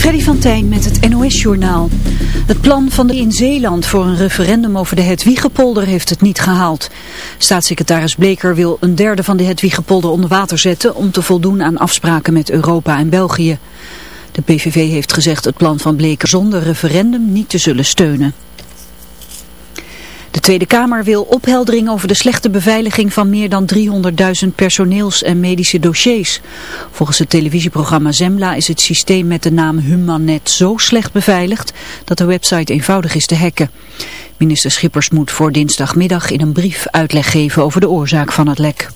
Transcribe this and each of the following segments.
Freddy van Tijn met het NOS-journaal. Het plan van de in Zeeland voor een referendum over de Hedwiegepolder heeft het niet gehaald. Staatssecretaris Bleker wil een derde van de Hedwiegepolder onder water zetten om te voldoen aan afspraken met Europa en België. De PVV heeft gezegd het plan van Bleker zonder referendum niet te zullen steunen. De Tweede Kamer wil opheldering over de slechte beveiliging van meer dan 300.000 personeels- en medische dossiers. Volgens het televisieprogramma Zemla is het systeem met de naam Humanet zo slecht beveiligd dat de website eenvoudig is te hacken. Minister Schippers moet voor dinsdagmiddag in een brief uitleg geven over de oorzaak van het lek.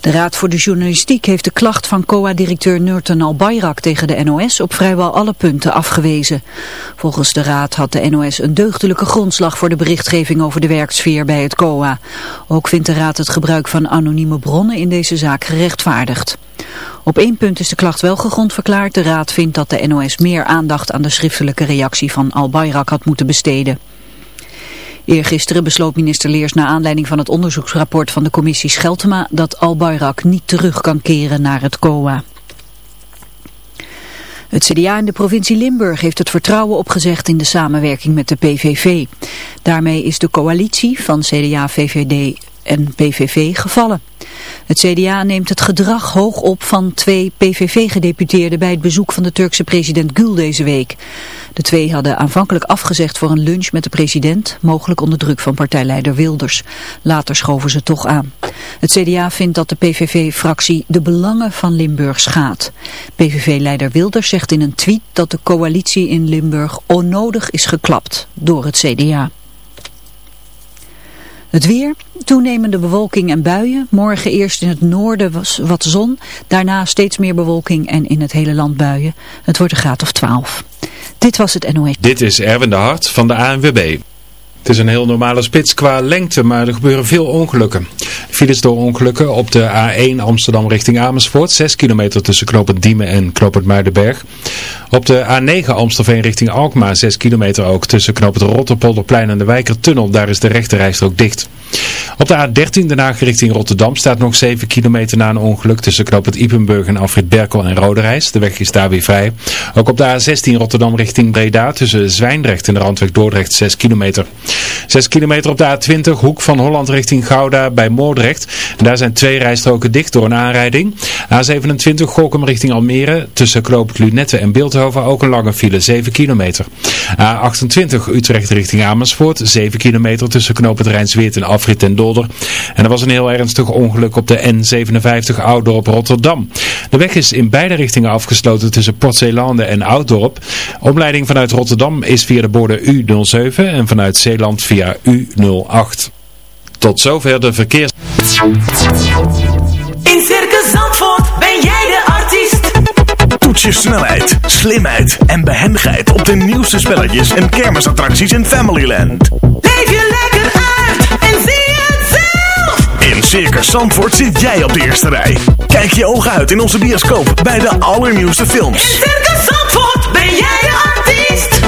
De Raad voor de Journalistiek heeft de klacht van COA-directeur Nurten Al-Bayrak tegen de NOS op vrijwel alle punten afgewezen. Volgens de Raad had de NOS een deugdelijke grondslag voor de berichtgeving over de werksfeer bij het COA. Ook vindt de Raad het gebruik van anonieme bronnen in deze zaak gerechtvaardigd. Op één punt is de klacht wel gegrond verklaard. De Raad vindt dat de NOS meer aandacht aan de schriftelijke reactie van Al-Bayrak had moeten besteden. Eergisteren besloot minister Leers na aanleiding van het onderzoeksrapport van de commissie Scheltema dat Al-Bayrak niet terug kan keren naar het COA. Het CDA in de provincie Limburg heeft het vertrouwen opgezegd in de samenwerking met de PVV. Daarmee is de coalitie van CDA, VVD en PVV gevallen. Het CDA neemt het gedrag hoog op van twee PVV-gedeputeerden bij het bezoek van de Turkse president Gül deze week. De twee hadden aanvankelijk afgezegd voor een lunch met de president, mogelijk onder druk van partijleider Wilders. Later schoven ze toch aan. Het CDA vindt dat de PVV-fractie de belangen van Limburg schaadt. PVV-leider Wilders zegt in een tweet dat de coalitie in Limburg onnodig is geklapt door het CDA. Het weer, toenemende bewolking en buien. Morgen eerst in het noorden was wat zon, daarna steeds meer bewolking en in het hele land buien. Het wordt een graad of 12. Dit was het NOS. Dit is Erwin de Hart van de ANWB. Het is een heel normale spits qua lengte, maar er gebeuren veel ongelukken. Files door ongelukken op de A1 Amsterdam richting Amersfoort. 6 kilometer tussen Knopend Diemen en Knopend Muidenberg. Op de A9 Amstelveen richting Alkmaar. 6 kilometer ook tussen Knopend Rotterpolderplein en de Wijkertunnel. Daar is de rechterrijstrook dicht. Op de A13 Den Haag richting Rotterdam staat nog 7 kilometer na een ongeluk tussen Knopend Ipenburg en Alfred Berkel en Roderijs. De weg is daar weer vrij. Ook op de A16 Rotterdam richting Breda tussen Zwijndrecht en de Randweg Dordrecht 6 kilometer. 6 kilometer op de A20 hoek van Holland richting Gouda bij Moordrecht. Daar zijn twee rijstroken dicht door een aanrijding. A27 Golkum richting Almere tussen Knoopend Lunette en Beeldhoven ook een lange file 7 kilometer. A28 Utrecht richting Amersfoort 7 kilometer tussen Knoopend Rijnsweert en Afrit en Dolder. En er was een heel ernstig ongeluk op de N57 Ouddorp Rotterdam. De weg is in beide richtingen afgesloten tussen Port Zeelanden en Ouddorp. Omleiding vanuit Rotterdam is via de borden U07 en vanuit Zeeland via U08. Tot zover de verkeers... In Circus Zandvoort ben jij de artiest. Toets je snelheid, slimheid en behendigheid op de nieuwste spelletjes en kermisattracties in Familyland. Leef je lekker uit en zie het zelf. In Circus Zandvoort zit jij op de eerste rij. Kijk je ogen uit in onze bioscoop bij de allernieuwste In films. Circus Zandvoort ben jij de artiest.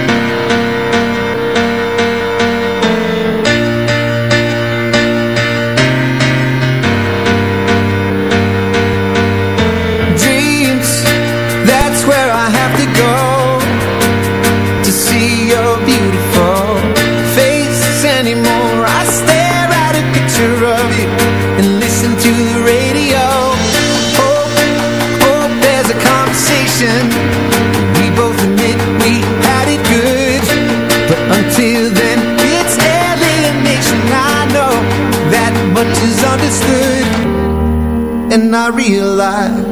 And I realize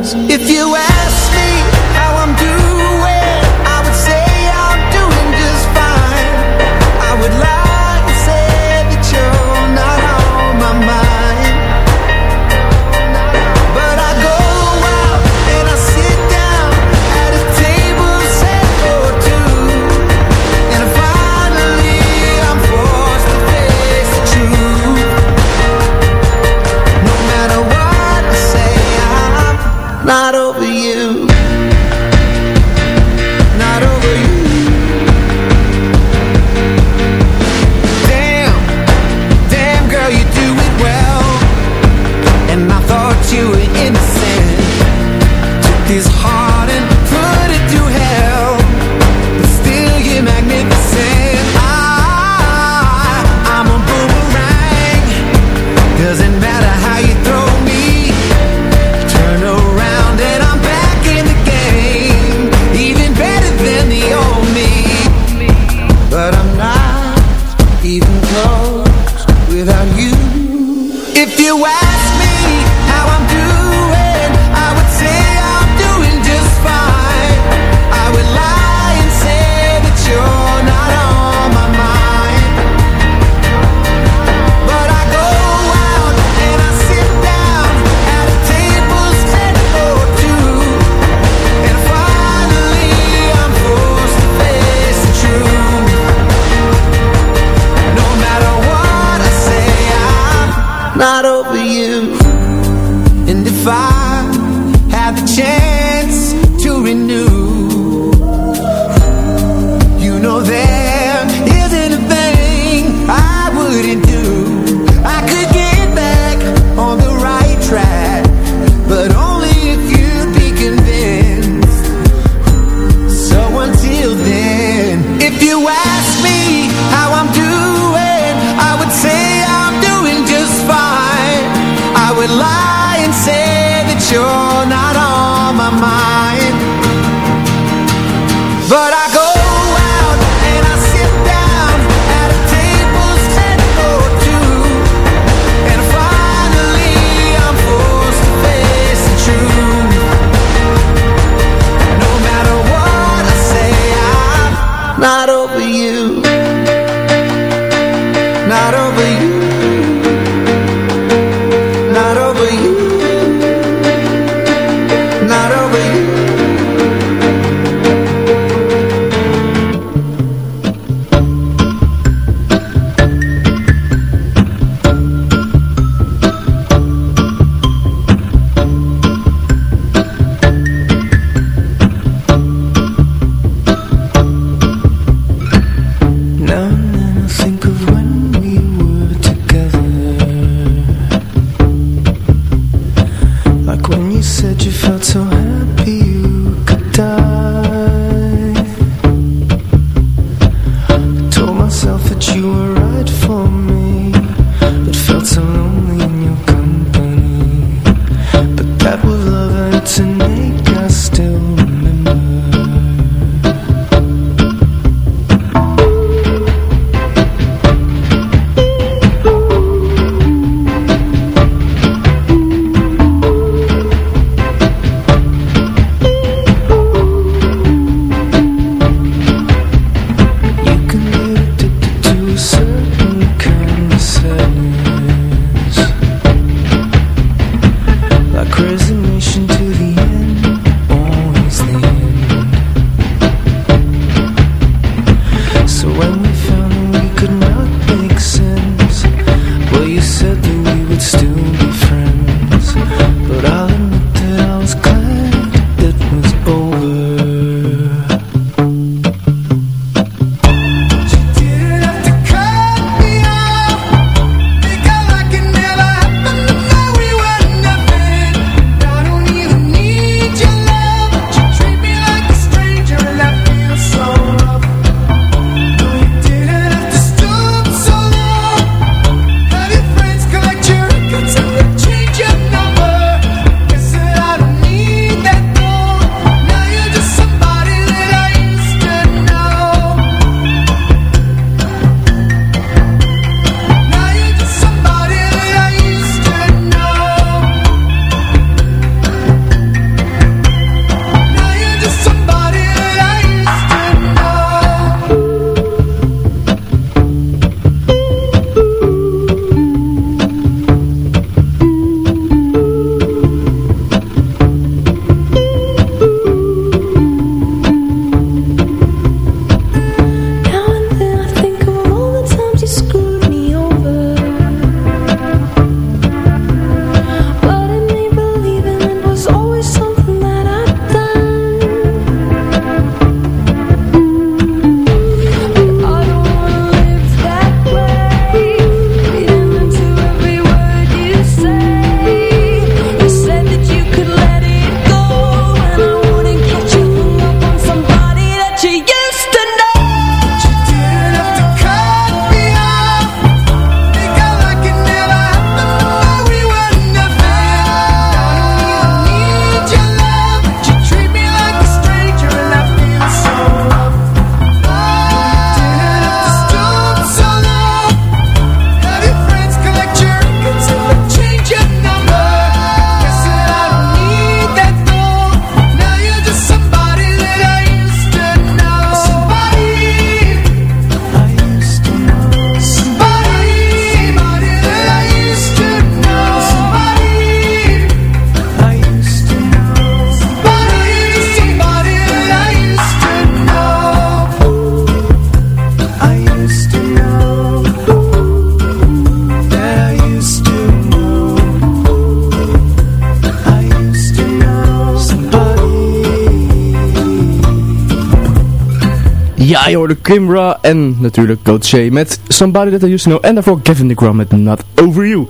je hoorde Kimbra en natuurlijk Coach Shay met Somebody That I Used To Know. En daarvoor Kevin DeGram met Not Over You.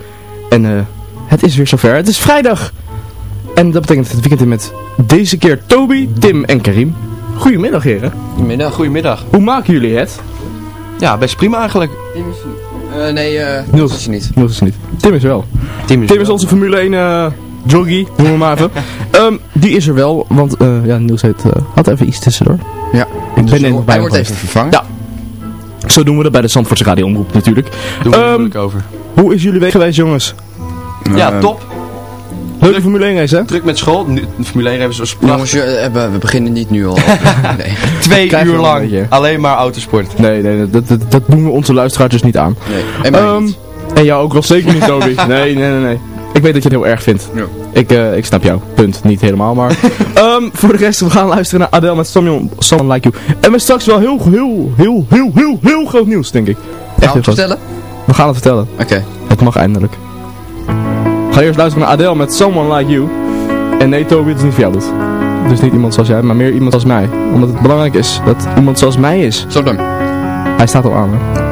En eh, het is weer zover. Het is vrijdag. En dat betekent het weekend in met deze keer Toby, Tim en Karim. Goedemiddag heren. Goedemiddag. Goedemiddag. Hoe maken jullie het? Ja, best prima eigenlijk. Uh, nee, eh Niels is er niet. Niels is er niet. Tim is er wel. Tim is, Tim is onze Formule 1 eh jockey, noem hem maar even. Ehm, die is er wel, want eh, ja, Niels heeft, eh, had even iets tussendoor. Ja. Ik ben bij Hij wordt even vervangen. Ja. Zo doen we dat bij de Zandvoortse Radio Omroep natuurlijk. Doen we er moeilijk over. Hoe is jullie week geweest jongens? Ja, Eh, top. Leuke Formule 1 race hè? Druk met school. Nu, Formule 1 hebben ze Jongens, we, eh, we- beginnen niet nu al. nee. twee uur lang. Alleen maar autosport. Nee, nee, dat, dat, dat doen we onze luisteraars dus niet aan. nee. En mij Ehm, niet. en jou ook wel zeker niet, Toby. nee, nee, nee, nee. Ik weet dat je het heel erg vindt. Ja. Ik, eh, ik snap jou. Punt. Niet helemaal, maar... Ehm, voor de rest, we gaan luisteren naar Adele met Someone, Someone Like You. En met straks wel heel, heel, heel, heel, heel, heel groot nieuws, denk ik. Echt Gaan we het vertellen? We gaan het vertellen. Oké. Het mag eindelijk. We gaan eerst luisteren naar Adele met Someone Like You. En nee, Toby, het is niet voor jou dus. Dus niet iemand zoals jij, maar meer iemand als mij. Omdat het belangrijk is dat iemand zoals mij is. Zo dan. Hij staat al aan, hè.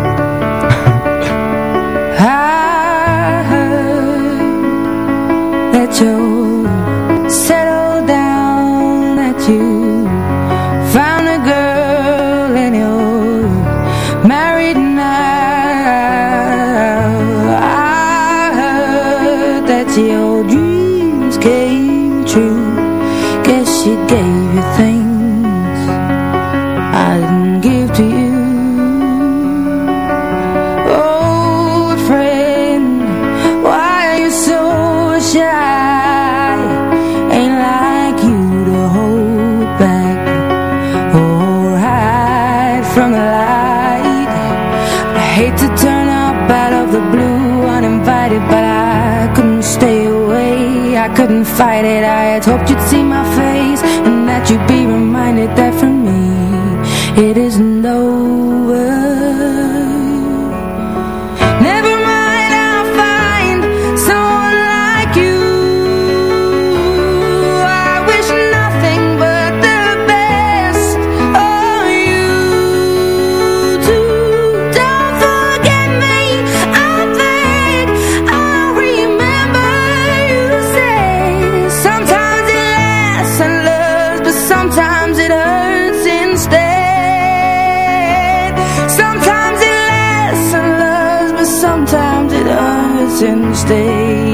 since day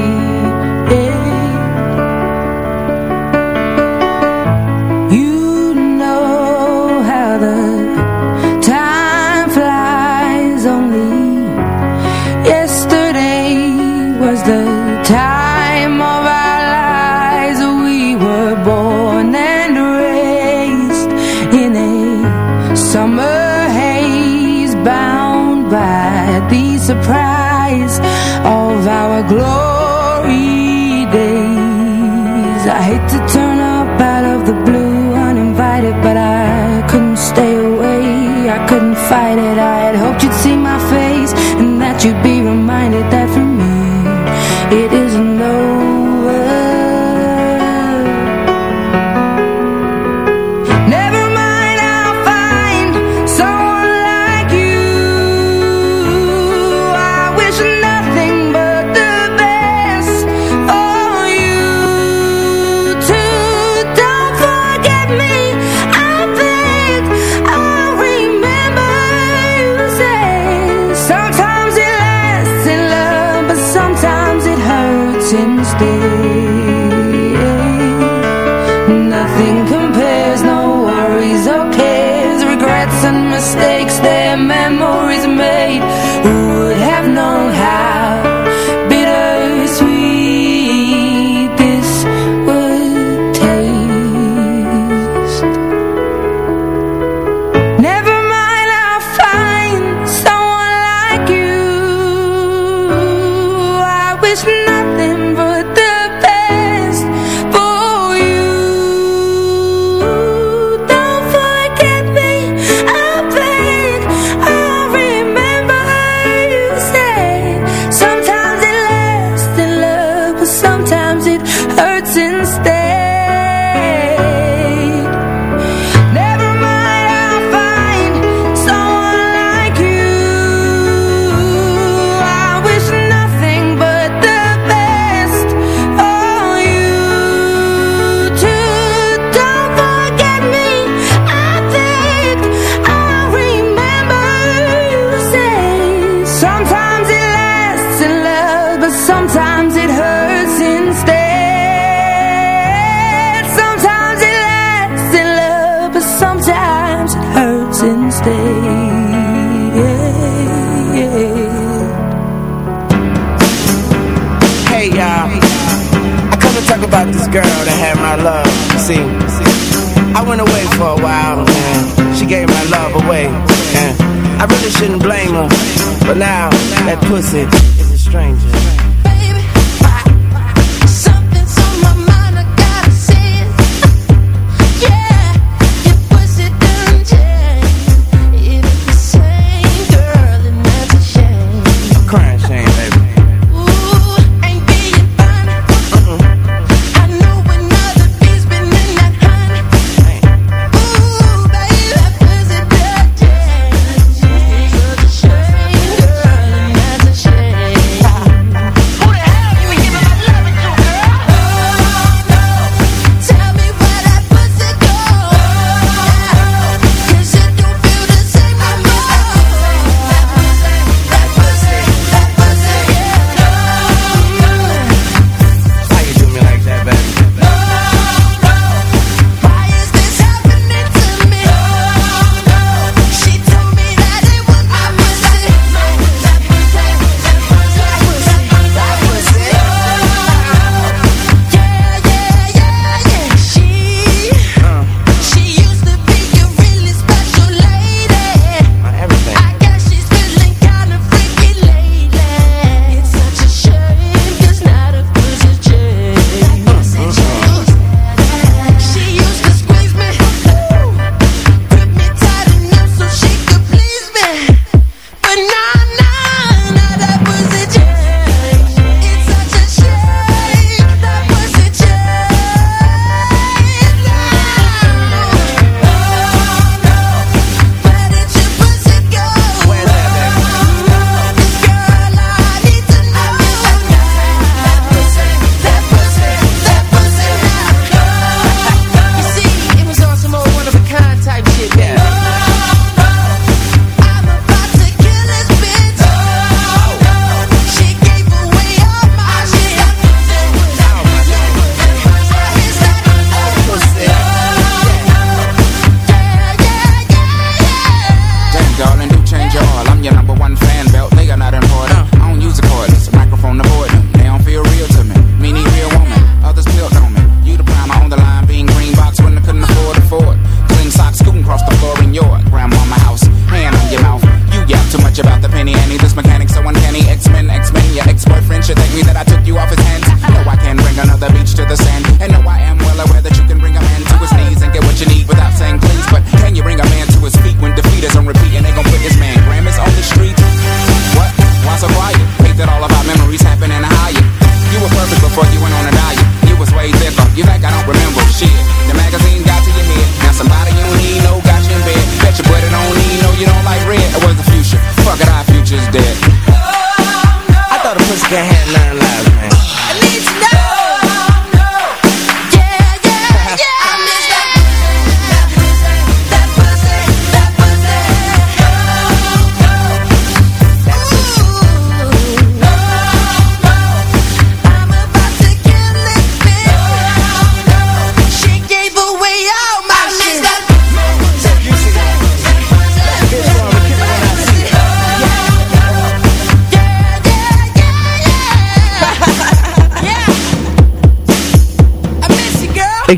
glory days. I hate to turn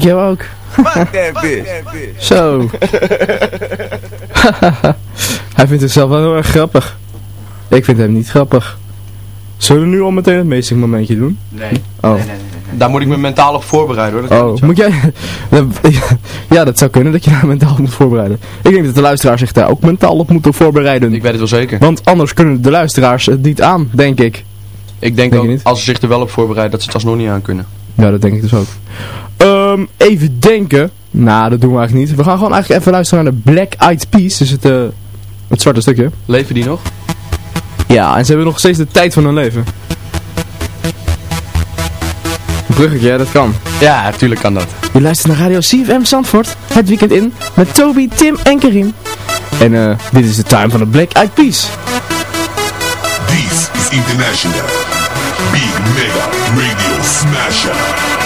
Jou ook. Fuck that Hij vindt het zelf wel heel erg grappig. Ik vind hem niet grappig. Zullen we nu al meteen het meesting momentje doen? Nee. Oh. Daar moet ik me mentaal op voorbereiden hoor. Dat oh, moet jij... ja, dat zou kunnen dat je daar mentaal op moet voorbereiden. Ik denk dat de luisteraar zich daar ook mentaal op moet voorbereiden. Ik weet het wel zeker. Want anders kunnen de luisteraars het niet aan, denk ik. Ik denk, denk ook, als ze zich er wel op voorbereiden, dat ze het alsnog niet aan kunnen. Ja, dat denk ik dus ook. Um, even denken. Nou, dat doen we eigenlijk niet. We gaan gewoon eigenlijk even luisteren naar de Black Eyed Peas. Dus het, eh, het zwarte stukje. Leven die nog? Ja, en ze hebben nog steeds de tijd van hun leven. Bruggetje, ja, dat kan. Ja, natuurlijk kan dat. Je luistert naar Radio CFM Zandvoort. Het weekend in met Toby, Tim en Karim. En eh, dit is de time van de Black Eyed Peas. This is International. Big Mega Radio Smasher.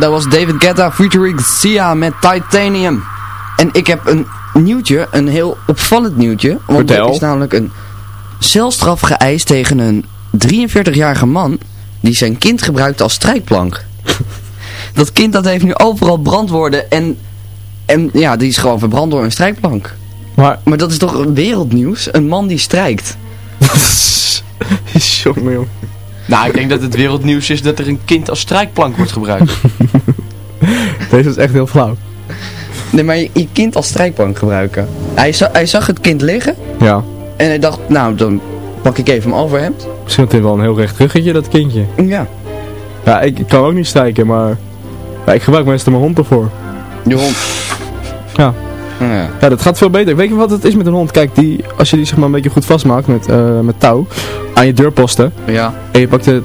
Dat was David Guetta featuring Sia met Titanium. En ik heb een nieuwtje, een heel opvallend nieuwtje. Want Vertel. er is namelijk een celstraf geëist tegen een 43-jarige man die zijn kind gebruikte als strijkplank. dat kind dat heeft nu overal brandwoorden en, en ja, die is gewoon verbrand door een strijkplank. Maar, maar dat is toch wereldnieuws? Een man die strijkt. Jongen, joh. Nou, ik denk dat het wereldnieuws is dat er een kind als strijkplank wordt gebruikt. Deze is echt heel flauw. Nee, maar je, je kind als strijkplank gebruiken. Hij, za- hij zag het kind liggen Ja. en hij dacht, nou dan pak ik even mijn overhemd. Misschien had hij wel een heel recht ruggetje, dat kindje. Ja. Ja, ik, ik kan ook niet strijken, maar... Ja, ik gebruik meestal mijn hond ervoor. Je hond. Ja. Ja. Ja, dat gaat veel beter. Weet je wat het is met een hond? Kijk, die, als je die zeg maar een beetje goed vastmaakt met, eh, met touw aan je deurposten. Ja. En je pakt het,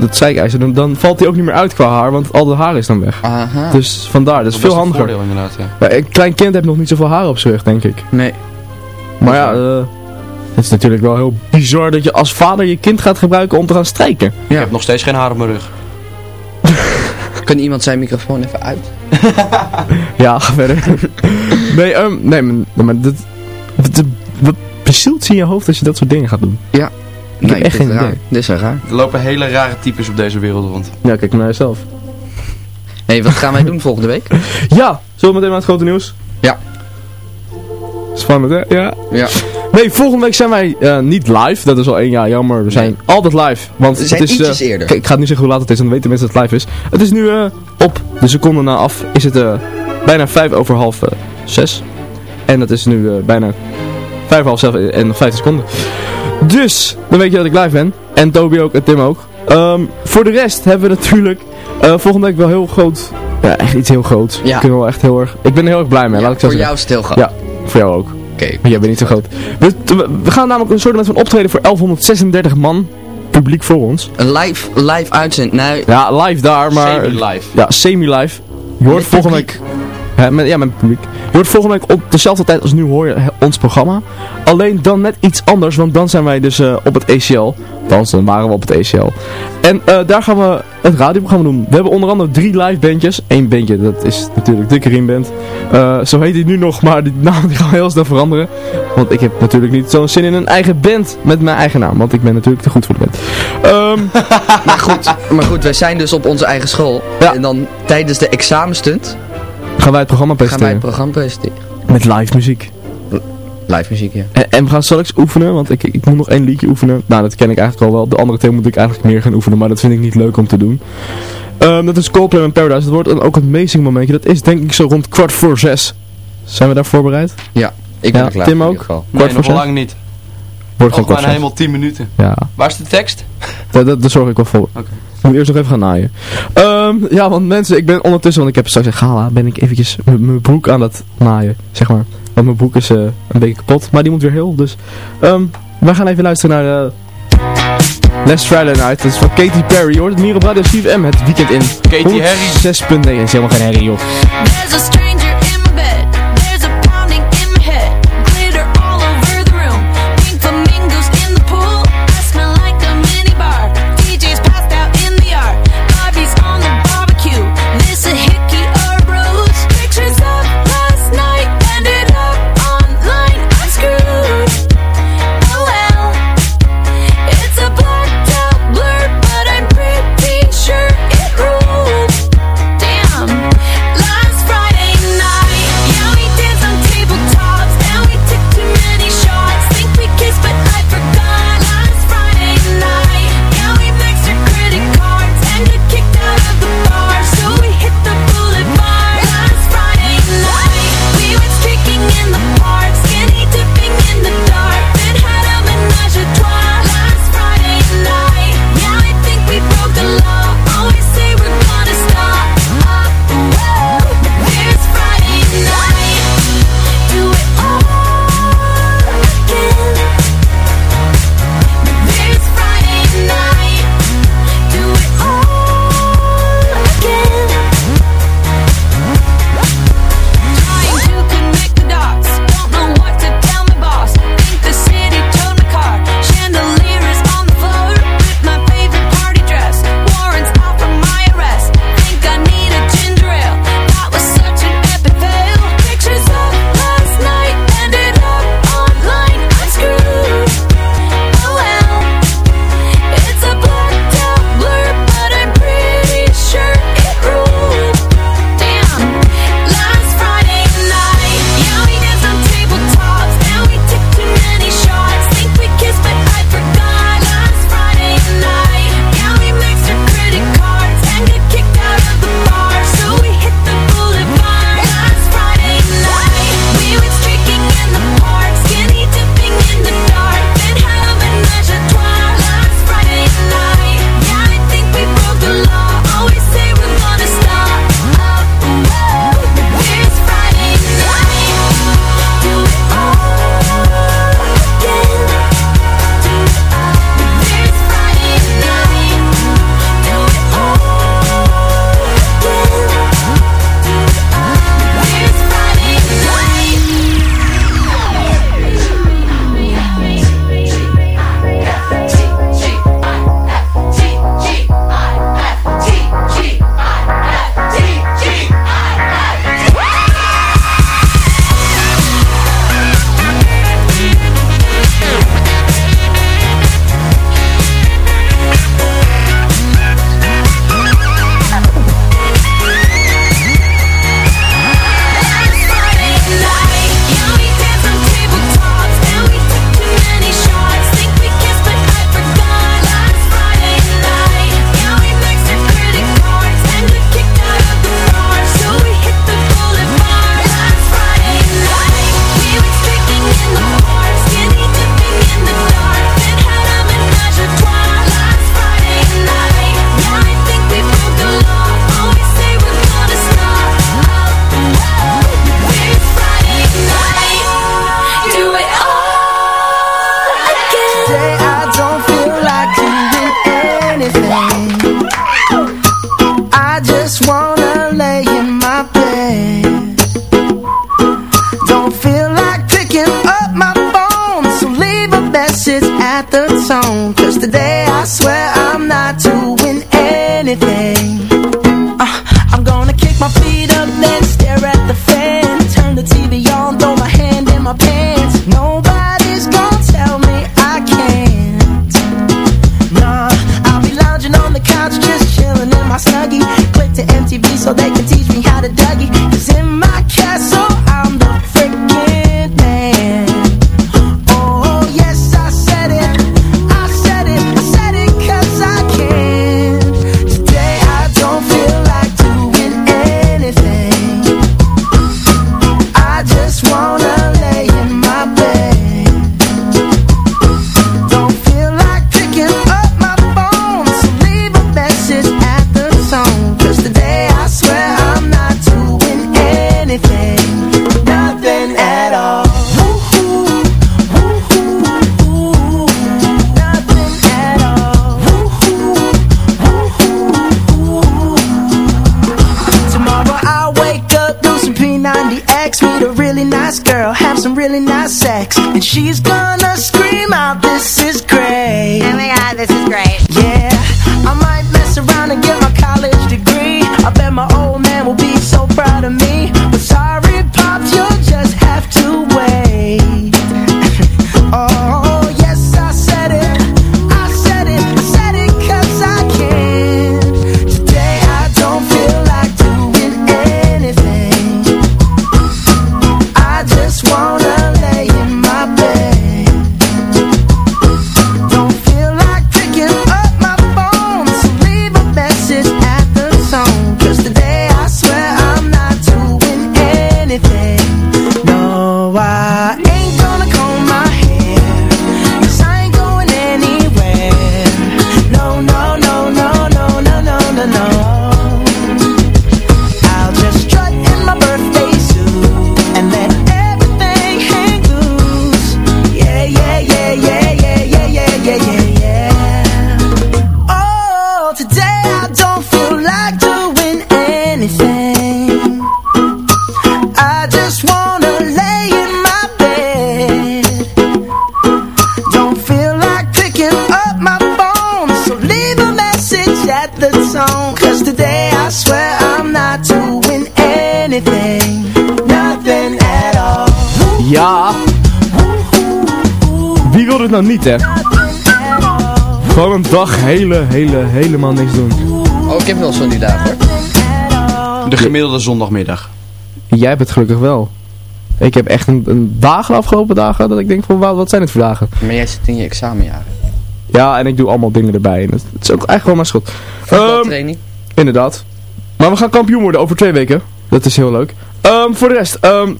het zijkijzer, dan, dan valt die ook niet meer uit qua haar, want al de haar is dan weg. Aha. Dus vandaar, dat is Dat veel een handiger. voordeel inderdaad, ja. Maar een klein kind heeft nog niet zoveel haar op zijn rug, denk ik. Nee. Maar ja, eh, het is natuurlijk wel heel bizar dat je als vader je kind gaat gebruiken om te gaan strijken. Ik heb nog steeds geen haar op mijn rug. Kan iemand zijn microfoon even uit? Ja, ga verder. Nee, ehm, nee, maar, maar dat, dat, wat bezielt ze in je hoofd als je dat soort dingen gaat doen? Ja. Ik heb echt dit is geen raar. idee. Dit is raar. Er lopen hele rare types op deze wereld rond. Ja, kijk maar naar jezelf. hey, wat gaan wij doen volgende week? Ja, zullen we meteen naar het grote nieuws? Ja. Spannend, hè? Ja. Ja. Nee, volgende week zijn wij eh, niet live. Dat is al één jaar jammer. We zijn altijd live. Want We zijn het is, eh, ietsjes eerder. Kijk, ik ga het niet zeggen hoe laat het is, dan weten mensen dat het live is. Het is nu eh, op de seconde na af. Is het eh, bijna vijf over half zes. En dat is nu eh, bijna vijf half zes en nog vijftien seconden. Dus, dan weet je dat ik live ben. En Toby ook en Tim ook. Ehm, voor de rest hebben we natuurlijk eh, volgende week wel heel groot. Ja, echt iets heel groots. Ja. Ik ben wel echt heel erg. Ik ben er heel erg blij mee. laat ik zo voor zeggen. jou is het heel groot. Ja, voor jou ook. Oké. Maar jij bent niet zo groot. We, we- we gaan namelijk een soort van optreden voor 1136 man. Publiek voor ons. Een live, live uitzend. Nou, Ja, live daar, maar... Semi-live. Ja, semi-live. Je hoort volgende week... Hè, met, ja, met publiek. Je hoort volgende week op dezelfde tijd als nu hoor je ons programma. Alleen dan net iets anders, want dan zijn wij dus eh, op het ACL. Althans, dan waren we op het ACL. En eh, daar gaan we het radioprogramma doen. We hebben onder andere drie live bandjes. Eén bandje, dat is natuurlijk de Karim Band. Eh, zo heet hij nu nog, maar die naam die gaan we heel snel veranderen. Want ik heb natuurlijk niet zo'n zin in een eigen band met mijn eigen naam. Want ik ben natuurlijk te goed voor de band. Ehm, maar goed, maar goed, wij zijn dus op onze eigen school. Ja. En dan tijdens de examenstunt gaan wij het programma gaan wij presenteren. het programma presenteren. Met live muziek. Live muziek, ja. En, en we gaan straks oefenen, want ik, ik moet nog één liedje oefenen. Nou, dat ken ik eigenlijk al wel. De andere twee moet ik eigenlijk meer gaan oefenen, maar dat vind ik niet leuk om te doen. Ehm, dat is Coldplay en Paradise. Dat wordt dan ook een amazing momentje. Dat is denk ik zo rond kwart voor zes. Zijn we daar voorbereid? Ja, ik ben Ja, klaar Tim ook? Kwart Nee, voor nog zes? lang niet. Wordt gewoon kwart maar voor zes. helemaal 10 minuten. Ja, Waar is de tekst? dat, zorg ik wel voor. Oké. Moet eerst nog even gaan naaien. Ehm, ja, want mensen, ik ben ondertussen, want ik heb straks een gala, ben ik eventjes m- mijn broek aan het naaien, zeg maar. Want mijn broek is eh, een beetje kapot, maar die moet weer heel, dus... ehm we gaan even luisteren naar uh, Last Friday Night. Dat is van Katy Perry. Je hoort het hier op Radio CFM het weekend in. Katy Harry. 6.9. Dat is helemaal geen herrie, joh. she's gone. Hè? Gewoon een dag hele, hele, helemaal niks doen. Oh, ik heb wel zo'n die dagen hoor. De gemiddelde zondagmiddag. Jij hebt het gelukkig wel. Ik heb echt een, een dagen de afgelopen dagen dat ik denk van, wauw, wat zijn het voor dagen? Maar jij zit in je examenjaar. Ja, en ik doe allemaal dingen erbij. En het, het is ook eigenlijk wel mijn schuld. Ehm, Voetbaltraining. inderdaad. Maar we gaan kampioen worden over twee weken. Dat is heel leuk. Ehm, voor de rest, ehm,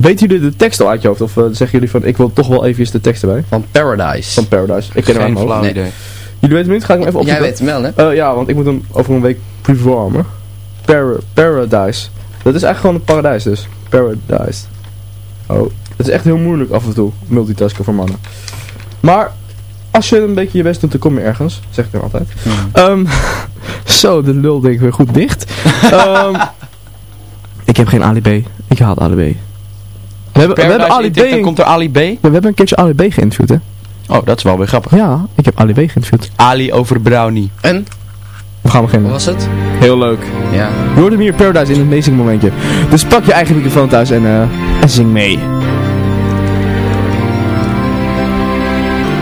weten jullie de tekst al uit je hoofd? Of eh, zeggen jullie van, ik wil toch wel even de tekst erbij? Van Paradise. Van Paradise. Ik ken hem Geen uit flauw Nee. idee. Jullie weten hem niet? Ga ik hem even Jij opzoeken? weet hem wel, hè? Eh, ja, want ik moet hem over een week performen. Para Paradise. Dat is eigenlijk gewoon een paradijs dus. Paradise. Oh, het is echt heel moeilijk af en toe, multitasken voor mannen. Maar, als je een beetje je best doet, dan kom je ergens. Zeg ik dan altijd. Ehm, zo, de lul denk ik weer goed dicht. Ehm, ik heb geen Ali B. Ik haal Ali B. We hebben, we hebben Ali B. Dan komt er Ali B. we hebben een keertje Ali B geïnterviewd, hè? Oh, dat is wel weer grappig. Ja, ik heb Ali B geïnterviewd. Ali over Brownie. En? We gaan beginnen. Hoe was het? Heel leuk. Ja. Je hoort hem hier Paradise in het amazing momentje. Dus pak je eigen microfoon thuis en, eh, en zing mee.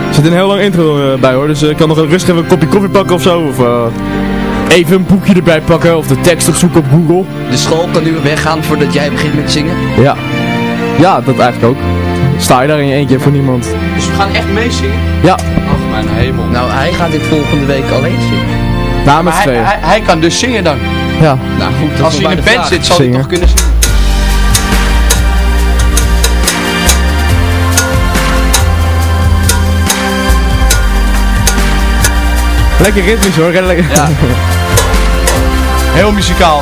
Er zit een heel lang intro eh, bij hoor, dus ik kan nog rustig even een kopje koffie pakken of zo. Of eh, even een boekje erbij pakken of de tekst opzoeken op Google. De school kan nu weer weggaan voordat jij begint met zingen. Ja. Ja, dat eigenlijk ook. Sta je daar in je eentje voor niemand. Dus we gaan echt meezingen? Ja. Oh, mijn hemel. Nou, hij gaat dit volgende week alleen zingen. Nou, met Maar hij, hij, hij kan dus zingen dan. Ja. Nou goed, Als hij in de band vraag. zit, zal hij toch kunnen zingen. Lekker ritmisch hoor. Lekker. Ja. Heel muzikaal.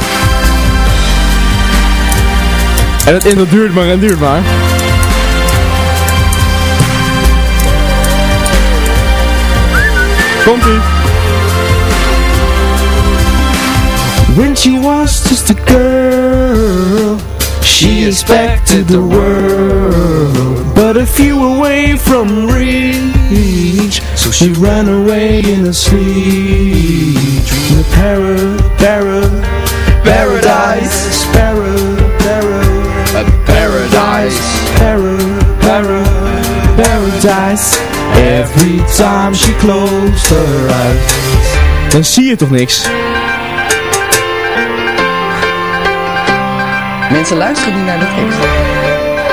En het intro duurt maar en duurt maar. Komt ie. When she was just a girl, she expected the world. But a few away from reach, so she ran away in a sleep. Dream Sparrow, paradise, sparrow, sparrow, paradise, sparrow, sparrow, paradise. Every time she closed her eyes. Dan zie je toch niks? Mensen luisteren niet naar de tekst.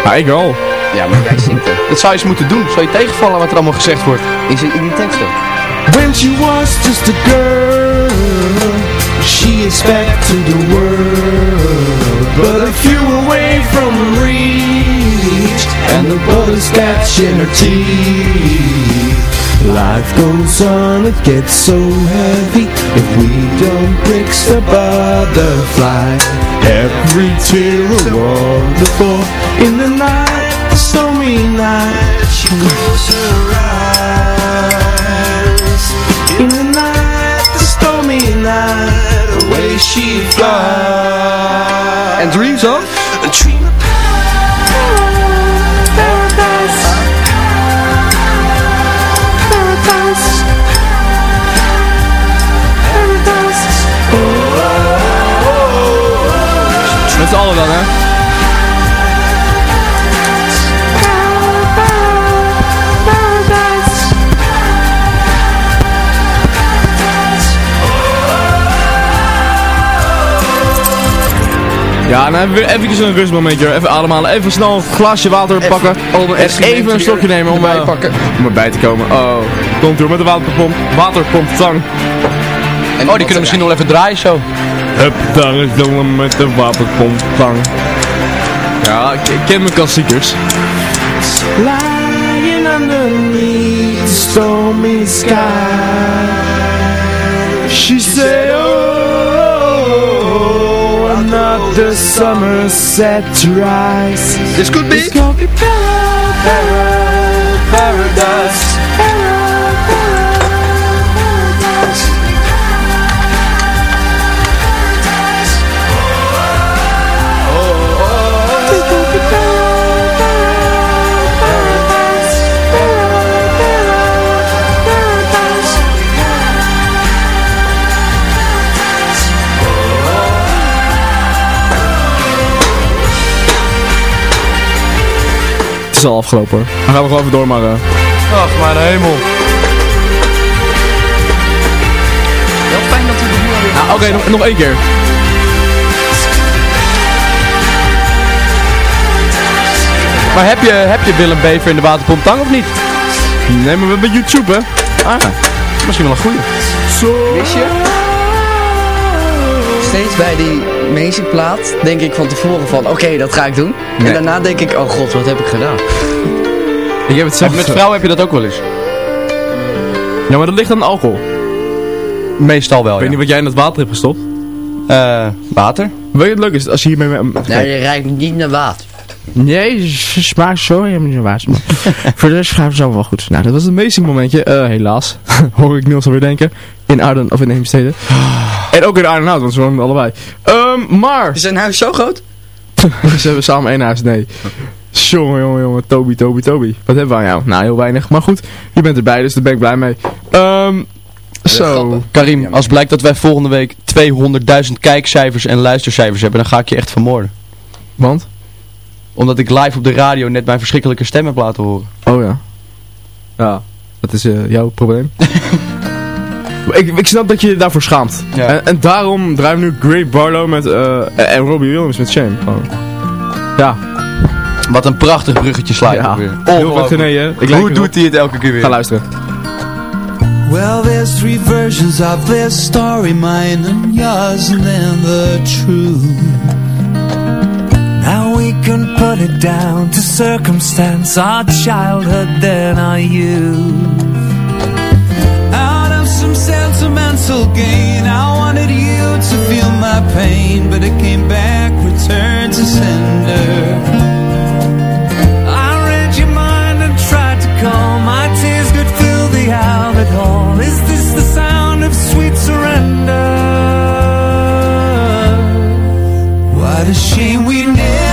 Maar ik wel. Ja, maar jij zingt het. Dat zou je eens moeten doen. Zou je tegenvallen wat er allemaal gezegd wordt? Is het in die teksten? When she was just a girl, she expected the world, but a few away from reach, and the bullets catch in her teeth. Life goes on, it gets so heavy if we don't break the butterfly. Every tear a waterfall in the night, the stormy night. She closes her eyes in the night, the stormy night. Away she flies. And dreams of? A dream of paradise. Paradise. Paradise. Met z'n allen dan, hè? Ja, dan hebben we weer even een rustmomentje. Even ademhalen, even snel een glaasje water pakken. en even een stokje nemen om, erbij eh, pakken. om erbij te komen. Oh, komt door met de waterpomp. Waterpomp, tang. Oh, die kunnen misschien nog wel even draaien zo. Hup, daar is jongen met de waterpomp, tang. Ja, ik, ik ken mijn klassiekers. Lying underneath the stormy sky She said, oh, another summer set to rise This could be. It's gonna be para, para, paradise is al afgelopen hoor. Dan gaan we gewoon even door, maar... eh, Ach, mijn hemel. Wel fijn dat we er nu alweer ah, Oké, nog, nog één keer. Maar heb je, heb je Willem Bever in de waterpomp tang of niet? Nee, maar we hebben YouTube, hè? Ah, misschien wel een goeie. Wist je? Steeds bij die musicplaat denk ik van tevoren van, oké, dat ga ik doen. Nee. En daarna denk ik, oh god, wat heb ik gedaan? Ik heb het zelf... Met vrouwen heb je dat ook wel eens. Ja, maar dat ligt aan de alcohol. Meestal wel, Ik weet niet wat jij in het water hebt gestopt. Eh, water? Weet je wat leuk is? Als je hiermee... Ja, je ruikt niet naar water. Nee, ze smaakt zo helemaal niet waar. Voor de rest gaat het zo wel goed. Nou, dat was het meeste momentje. Eh, helaas. Hoor ik Niels alweer denken. In Arden of in Heemstede. en ook in Arnhem, want ze wonen allebei. Ehm, maar... Is zijn huis zo groot? ze hebben samen één huis, nee. Jongen, jongen, jongen. Toby, Toby, Toby. Wat hebben we aan jou? Nou, heel weinig. Maar goed, je bent erbij, dus daar ben ik blij mee. Ehm, zo. Karim, als blijkt dat wij volgende week 200.000 kijkcijfers en luistercijfers hebben, dan ga ik je echt vermoorden. Want? Omdat ik live op de radio net mijn verschrikkelijke stem heb laten horen. Oh ja. Ja, dat is eh, jouw probleem. ik, ik snap dat je je daarvoor schaamt. Ja. En, en daarom draaien we nu Great Barlow met, eh, en Robbie Williams met Shame. Gewoon. Ja. Wat een prachtig bruggetje sla je Ja. weer. Heel lijk Hoe doet hij het elke keer weer? Ga luisteren. Well, there's three versions of this story, mine and yours, and then the truth. Can put it down to circumstance, our childhood, then our youth. Out of some sentimental gain, I wanted you to feel my pain, but it came back, returned to sender. I read your mind and tried to calm my tears could fill the outlet hall. Is this the sound of sweet surrender? What a shame we never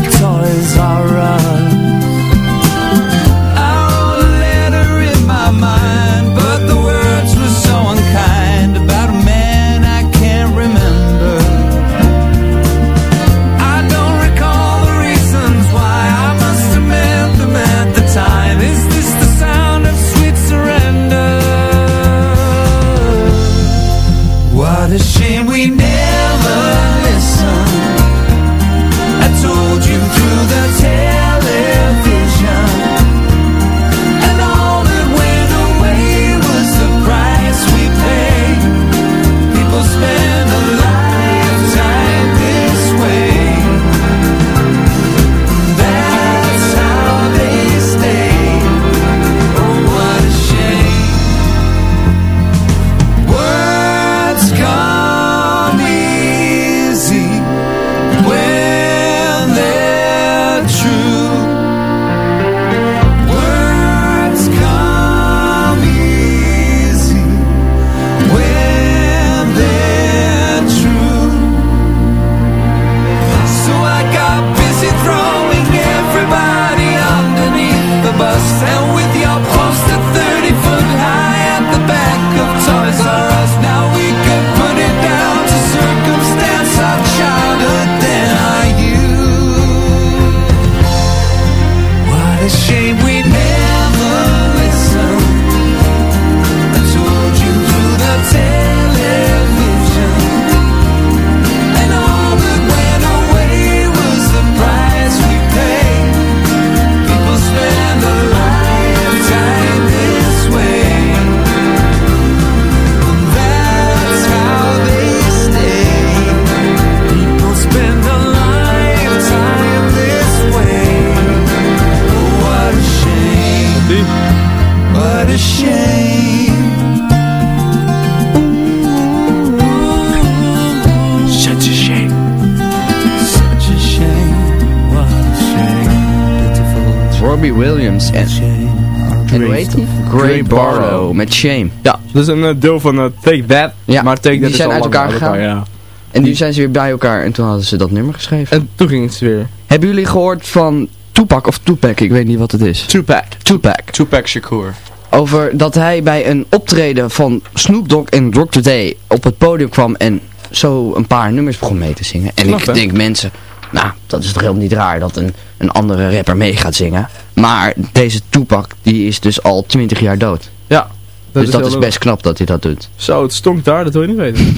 Gray Barlow met Shame. Ja, dat is een eh, deel van eh, Take That. Ja, maar Take That die is zijn al uit elkaar gegaan. ja. En nu zijn ze weer bij elkaar en toen hadden ze dat nummer geschreven. En toen ging het weer. Hebben jullie gehoord van Tupac of Tupac? Ik weet niet wat het is. Tupac. Tupac. Tupac Shakur. Over dat hij bij een optreden van Snoop Dogg en Dr. Dre op het podium kwam en zo een paar nummers begon mee te zingen. En Knap, ik hè? denk mensen, nou dat is toch helemaal niet raar dat een, een andere rapper mee gaat zingen. Maar deze Tupac die is dus al 20 jaar dood. Ja. dus is dat is best knap dat hij dat doet. Zo, het stonk daar, dat wil je niet weten.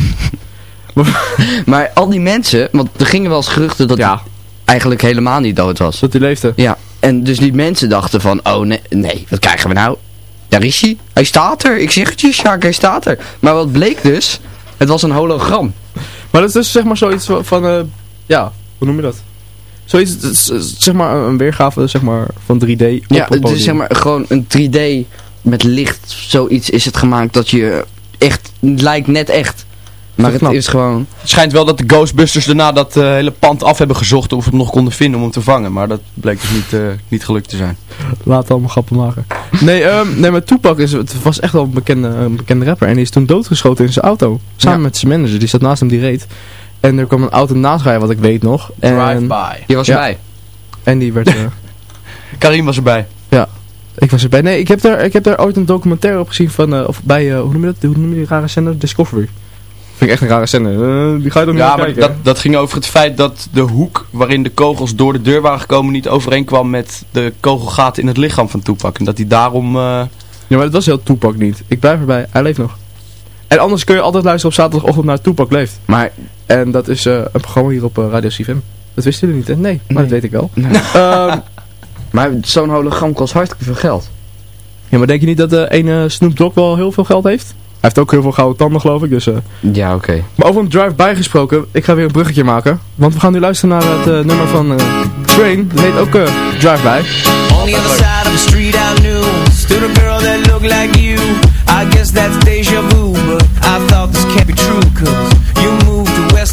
Maar al die mensen, want er gingen wel eens geruchten dat hij eigenlijk helemaal niet dood was. Dat hij leefde. Ja, en dus die mensen dachten van, oh nee, nee, wat krijgen we nou? Daar is hij. Hij staat er. Ik zeg het je, Sjaak, hij staat er. Maar wat bleek dus? Het was een hologram. Maar dat is dus zeg maar zoiets van, van eh, ja, hoe noem je dat? Zoiets, zeg maar een weergave zeg maar, van 3D op Ja, het is zeg maar gewoon een 3D met licht. Zoiets is het gemaakt dat je echt, het lijkt net echt. Maar het is gewoon... Het schijnt wel dat de Ghostbusters daarna dat eh, hele pand af hebben gezocht of het nog konden vinden om hem te vangen. Maar dat bleek dus niet, eh, niet gelukt te zijn. Laat allemaal grappen maken. Nee, ehm, nee maar Tupac is, het was echt wel een bekende, een bekende rapper. En die is toen doodgeschoten in zijn auto. Samen Ja. met zijn manager. Die zat naast hem, die reed. En er kwam een auto naast rijden, wat ik weet nog. En, Drive-by. Je was Ja. erbij. En die werd... eh, Karim was erbij. ja, ik was erbij. Nee, ik heb daar, ik heb daar ooit een documentaire op gezien van... eh, of bij, eh, hoe noem je dat? Hoe noem je die rare zender? Discovery. Vind ik echt een rare zender. Eh, die ga je toch niet Ja, naar maar kijken? dat, dat ging over het feit dat de hoek waarin de kogels door de deur waren gekomen niet overeenkwam met de kogelgaten in het lichaam van Tupac. En dat hij daarom... eh, Ja, maar dat was heel Tupac niet. Ik blijf erbij. Hij leeft nog. En anders kun je altijd luisteren op zaterdagochtend naar Tupac leeft. Maar... En dat is eh, een programma hier op eh, Radio CFM. Dat wisten jullie niet, hè? Nee, maar dat weet ik wel. Nee. Ehm, Maar zo'n hologram kost hartstikke veel geld. ja, maar denk je niet dat de ene Snoop Dogg wel heel veel geld heeft? Hij heeft ook heel veel gouden tanden, geloof ik. Dus, eh. Ja, oké. Maar over een drive-by gesproken, ik ga weer een bruggetje maken. Want we gaan nu luisteren naar het eh, nummer van eh, Train. Dat heet ook eh, Drive-by. On the other side of the street I knew Stood a girl that looked like you I guess that's deja vu But I thought this can't be true Cause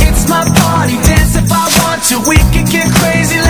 It's my party, dance if I want to. We can get crazy,